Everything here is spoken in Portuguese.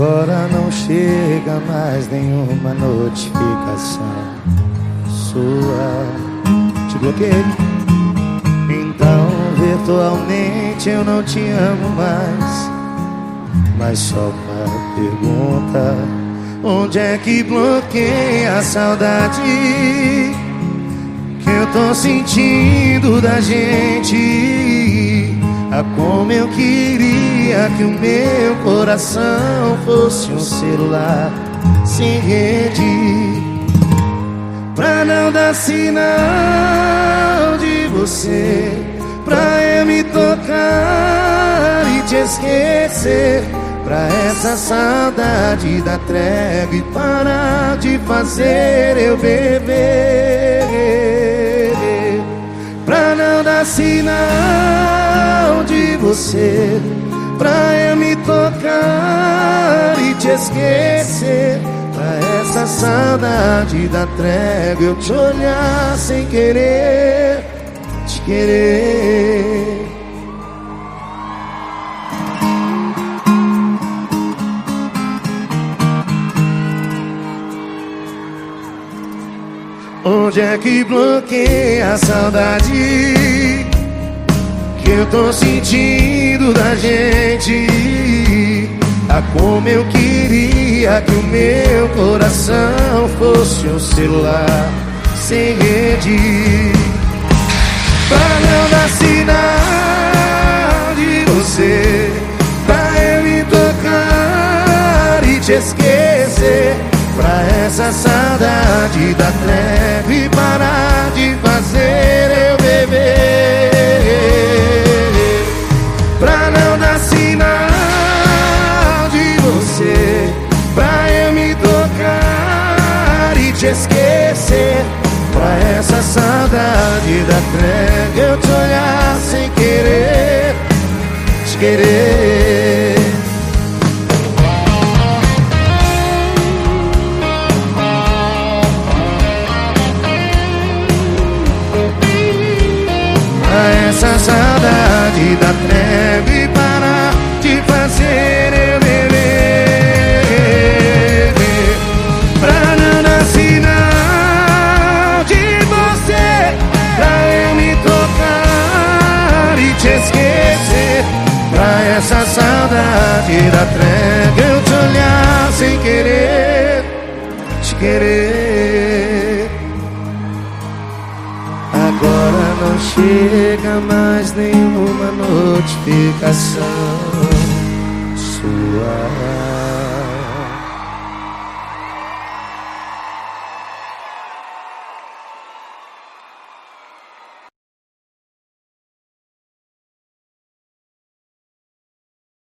Agora não chega mais nenhuma notificação sua. Te bloqueei. Então, virtualmente eu não te amo mais. Mas só uma pergunta: onde é que bloqueia a saudade que eu tô sentindo da gente? Ah, como eu queria que o meu coração fosse um celular sem rede Pra não dar sinal de você Pra eu me tocar e te esquecer Pra essa saudade da treva e parar de fazer eu beber Pra não dar sinal de você Pra eu me tocar e te esquecer. Pra essa saudade da trégua Eu te olhar sem querer Te querer. Onde é que bloqueia a saudade Que eu tô sentindo da gente. Ah, como eu queria que o meu coração fosse um celular sem rede. Não dar sinal de você Pra eu me tocar e te esquecer. Pra essa saudade da treva te esquecer. Pra essa saudade da treva eu te olhar sem querer Te querer. Essa saudade da treva essa saudade da treva eu te olhar sem querer Te querer Agora não chega mais nenhuma notificação sua.